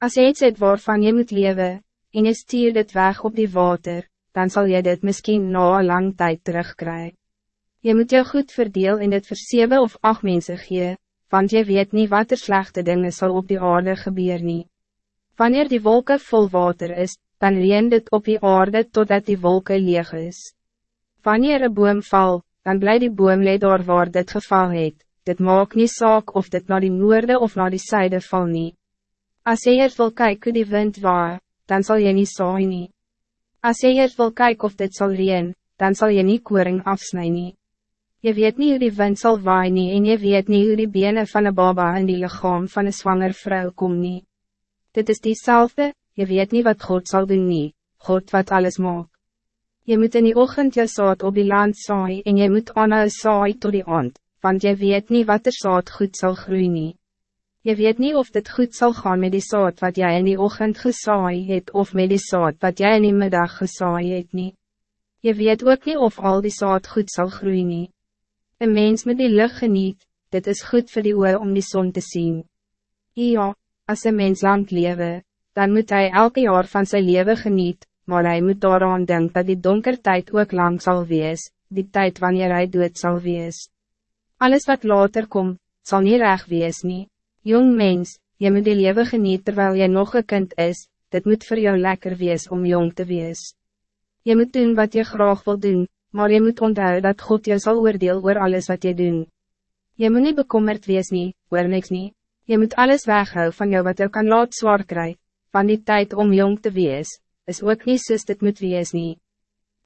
Als je iets het waarvan je moet leven, en je stuurt het weg op die water, dan zal je dit misschien na een lang tijd terugkrijgen. Je moet jou goed verdeel in dit voor of acht mensen gee, want je weet niet wat er slechte dingen zal op die aarde gebeuren. Wanneer die wolken vol water is, dan reen dit op die aarde totdat die wolken leeg is. Wanneer een boom val, dan bly die boom leid door waar dit geval het, dit maak niet saak of dit naar die noorde of naar die zijde val nie. As jy eers wil kyk hoe die wind waar, dan zal je niet saai nie. As jy eers wil kyk of dit zal reen, dan zal je niet koring afsnij nie. Je weet niet hoe die wind zal waai nie en je weet niet hoe die benen van een baba in die lichaam van een zwanger vrouw kom nie. Dit is diezelfde, je weet niet wat God zal doen nie, God wat alles maakt. Je moet in die ochtend je zaad op die land saai en je moet aan saai tot die aand, want je weet niet wat er zaad goed zal groeien. Je weet niet of dit goed zal gaan met die zaad wat jij in die ochtend gesaai het of met die zaad wat jij in die middag gesaai het nie. Je weet ook niet of al die zaad goed zal groeien. Een mens met die lucht geniet, dit is goed voor die oor om die zon te zien. Ja, als een mens lang lewe, dan moet hij elke jaar van zijn leven geniet, maar hij moet daaraan denken dat die donker tijd ook lang zal wees, die tijd wanneer hij dood zal wees. Alles wat later komt, zal niet recht wees nie. Jong mens, je moet die leven geniet terwijl je nog een kind is, dit moet voor jou lekker wees om jong te wees. Je moet doen wat je graag wil doen, maar je moet onthouden dat God je zal oordeel oor alles wat je doen. Je moet niet bekommerd wees nie, oor niks nie. Je moet alles weghouden van jou wat je kan laat zwaar krijgen, van die tijd om jong te wees, is ook niet soos dit moet wees nie.